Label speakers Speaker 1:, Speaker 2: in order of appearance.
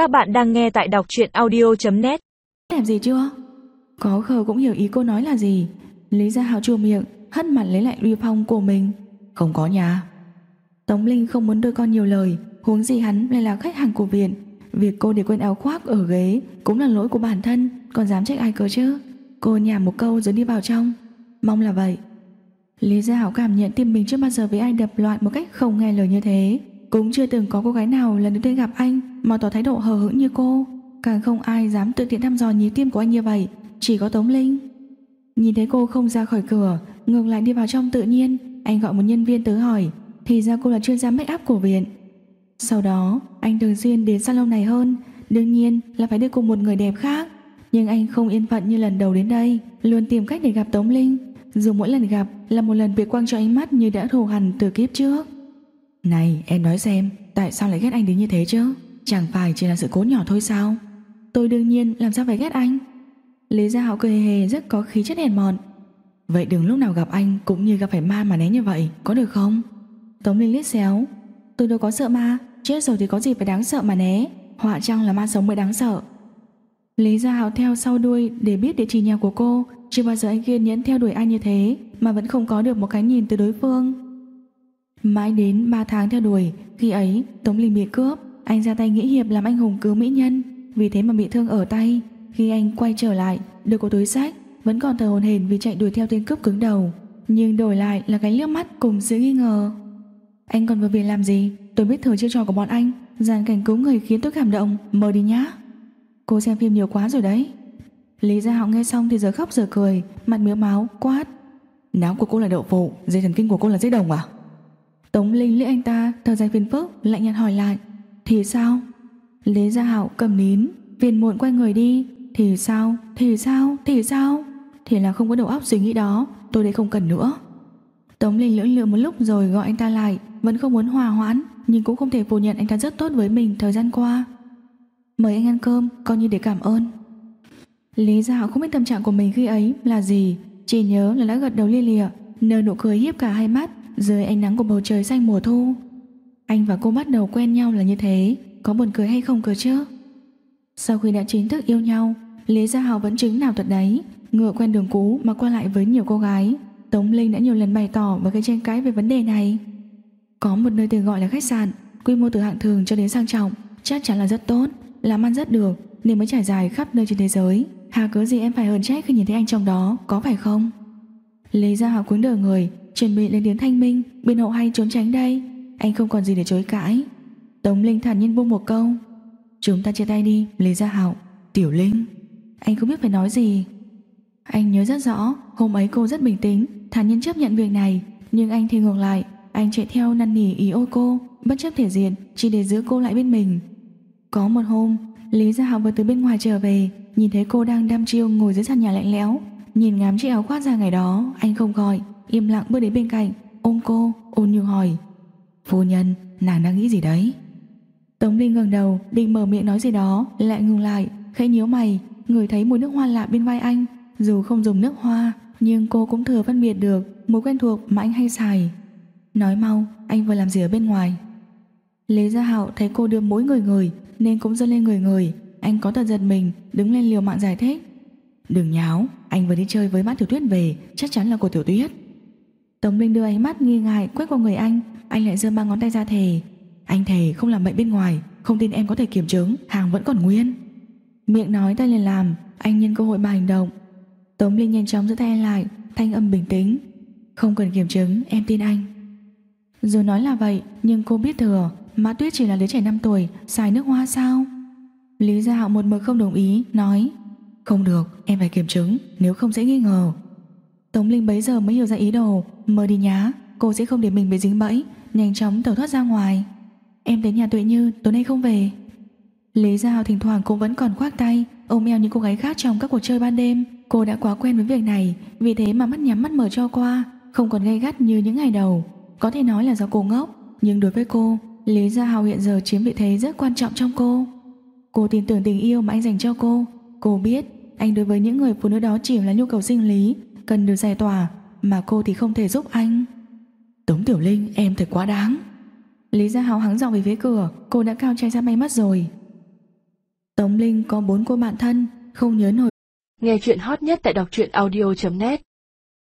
Speaker 1: Các bạn đang nghe tại đọc truyện audio.net
Speaker 2: Đẹp gì chưa? Có khờ cũng hiểu ý cô nói là gì. Lý Gia Hào chua miệng Hất mặt lấy lại uy phong của mình. Không có nhà. Tống Linh không muốn đôi con nhiều lời Huống gì hắn lại là khách hàng của viện. Việc cô để quên áo khoác ở ghế Cũng là lỗi của bản thân Còn dám trách ai cơ chứ? Cô nhả một câu rồi đi vào trong. Mong là vậy. Lý Gia Hảo cảm nhận tim mình chưa bao giờ với ai đập loạn một cách không nghe lời như thế cũng chưa từng có cô gái nào lần đầu tiên gặp anh, Mà tỏ thái độ hờ hững như cô. Càng không ai dám tự tiện thăm dò nhịp tim của anh như vậy, Chỉ có Tống Linh. Nhìn thấy cô không ra khỏi cửa, Ngược lại đi vào trong tự nhiên, Anh gọi một nhân viên tới hỏi, Thì ra cô là chuyên gia make up của viện. Sau đó, anh thường xuyên đến salon này hơn, Đương nhiên là phải đi cùng một người đẹp khác. Nhưng anh không yên phận như lần đầu đến đây, Luôn tìm cách để gặp Tống Linh. Dù mỗi lần gặp là một lần việc quăng cho ánh mắt Như đã thù hằn từ kiếp trước. Này, em nói xem, Tại sao lại ghét anh đến như thế chứ? Chẳng phải chỉ là sự cố nhỏ thôi sao? Tôi đương nhiên làm sao phải ghét anh? Lý Gia Hạo cười hề rất có khí chất hèn mọn. Vậy đừng lúc nào gặp anh Cũng như gặp phải ma mà né như vậy, Có được không? Tống Linh liếc xéo. Tôi đâu có sợ ma, Chết rồi thì có gì phải đáng sợ mà né. Họa chăng là ma sống mới đáng sợ. Lý Gia Hạo theo sau đuôi Để biết địa chỉ nhà của cô. Chưa bao giờ anh kiên nhẫn theo đuổi ai như thế, Mà vẫn không có được một cái nhìn từ đối phương. Mãi đến 3 tháng theo đuổi, Khi ấy, Tống Linh bị cướp. Anh ra tay nghĩa hiệp làm anh hùng cứu mỹ nhân. Vì thế mà bị thương ở tay. Khi anh quay trở lại, Được có túi sách, Vẫn còn thờ hồn hển vì chạy đuổi theo tên cướp cứng đầu. Nhưng đổi lại là cái liếc mắt cùng sự nghi ngờ. Anh còn vừa về làm gì? Tôi biết thừa chiêu trò của bọn anh. Dàn cảnh cứu người khiến tôi cảm động. Mời đi nhá. Cô xem phim nhiều quá rồi đấy. Lý Gia Hạo nghe xong thì giờ khóc giờ cười, Mặt miếu máu, quát. Não của cô là đậu phụ, Dây thần kinh của cô là dây đồng à? Tống Linh liếc anh ta thở dài phiền phức, Lạnh nhạt hỏi lại, Thì sao? Lý Gia Hạo cầm nín, Phiền muộn quay người đi. Thì sao? Thì sao? Thì sao? Thì là không có đầu óc suy nghĩ đó, Tôi đây không cần nữa. Tống Linh lưỡng lự một lúc rồi gọi anh ta lại, Vẫn không muốn hòa hoãn, Nhưng cũng không thể phủ nhận anh ta rất tốt với mình thời gian qua. Mời anh ăn cơm, Coi như để cảm ơn. Lý Gia Hạo không biết tâm trạng của mình khi ấy là gì, Chỉ nhớ là đã gật đầu lia lịa, Nở nụ cười hiếp cả hai mắt dưới ánh nắng của bầu trời xanh mùa thu, Anh và cô bắt đầu quen nhau là như thế. Có buồn cười hay không cơ chứ? Sau khi đã chính thức yêu nhau, Lý Gia hào vẫn chứng nào thật đấy. Ngựa quen đường cũ mà qua lại với nhiều cô gái. Tống Linh đã nhiều lần bày tỏ Và gây tranh cãi về vấn đề này. Có một nơi được gọi là khách sạn, Quy mô từ hạng thường cho đến sang trọng, Chắc chắn là rất tốt, Làm ăn rất được, Nên mới trải dài khắp nơi trên thế giới. Hà cớ gì em phải hờn trách khi nhìn thấy anh trong đó, Có phải không? Lý Gia hào cuốn đời người Chuẩn bị lên tiếng thanh minh, Bên hậu hay trốn tránh đây. Anh không còn gì để chối cãi. Tống Linh thản nhiên buông một câu. Chúng ta chia tay đi, Lý Gia Hạo, Tiểu Linh. Anh không biết phải nói gì. Anh nhớ rất rõ, Hôm ấy cô rất bình tĩnh, Thản nhiên chấp nhận việc này. Nhưng anh thì ngược lại, Anh chạy theo năn nỉ ý ô cô, Bất chấp thể diện, Chỉ để giữ cô lại bên mình. Có một hôm, Lý Gia Hạo vừa từ bên ngoài trở về, Nhìn thấy cô đang đăm chiêu ngồi dưới sàn nhà lạnh lẽo. Nhìn ngắm chiếc áo khoác ra ngày đó, Anh không gọi. Im lặng bước đến bên cạnh, Ôm cô, ôn nhu hỏi, Phu nhân, nàng đang nghĩ gì đấy? Tống Linh ngẩng đầu, định mở miệng nói gì đó, Lại ngừng lại, khẽ nhíu mày Người thấy mùi nước hoa lạ bên vai anh. Dù không dùng nước hoa, Nhưng cô cũng thừa phân biệt được Mùi quen thuộc mà anh hay xài. Nói mau, anh vừa làm gì ở bên ngoài? Lý Gia Hạo thấy cô đưa mỗi người người Nên cũng dâng lên người người Anh có tật giật mình, Đứng lên liều mạng giải thích, Đừng nháo, Anh vừa đi chơi với Mã Tiểu Tuyết về, Chắc chắn là của Tiểu Tuyết. Tống Minh đưa ánh mắt nghi ngại quét qua người anh. Anh lại giơ ba ngón tay ra thề, Anh thề không làm bệnh bên ngoài, Không tin em có thể kiểm chứng, Hàng vẫn còn nguyên. Miệng nói tay liền làm, Anh nhân cơ hội mà hành động. Tống Linh nhanh chóng giữ tay anh lại, Thanh âm bình tĩnh, Không cần kiểm chứng, em tin anh. Dù nói là vậy, Nhưng cô biết thừa, Mã Tuyết chỉ là đứa trẻ 5 tuổi, Xài nước hoa sao? Lý Gia Hạo một mực không đồng ý, Nói, Không được, em phải kiểm chứng, Nếu không sẽ nghi ngờ. Tống Linh bấy giờ mới hiểu ra ý đồ. Mơ đi nhá, Cô sẽ không để mình bị dính bẫy, Nhanh chóng tẩu thoát ra ngoài. Em đến nhà Tuệ Như, tối nay không về. Lý Gia thỉnh thoảng cũng vẫn còn khoác tay, Ôm eo những cô gái khác trong các cuộc chơi ban đêm. Cô đã quá quen với việc này, Vì thế mà mắt nhắm mắt mở cho qua, Không còn gay gắt như những ngày đầu. Có thể nói là do cô ngốc, Nhưng đối với cô, Lý Gia Hào hiện giờ chiếm vị thế rất quan trọng trong cô. Cô tin tưởng tình yêu mà anh dành cho cô. Cô biết, anh đối với những người phụ nữ đó chỉ là nhu cầu sinh lý Cần được giải tỏa Mà cô thì không thể giúp anh. Tống Tiểu Linh em thật quá đáng. Lý Gia Hào hắng giọng về phía cửa Cô đã cao chạy ra bay mất rồi. Tống Linh có bốn cô bạn thân, không nhớ nổi.
Speaker 1: Nghe chuyện hot nhất tại đọc truyện audio.net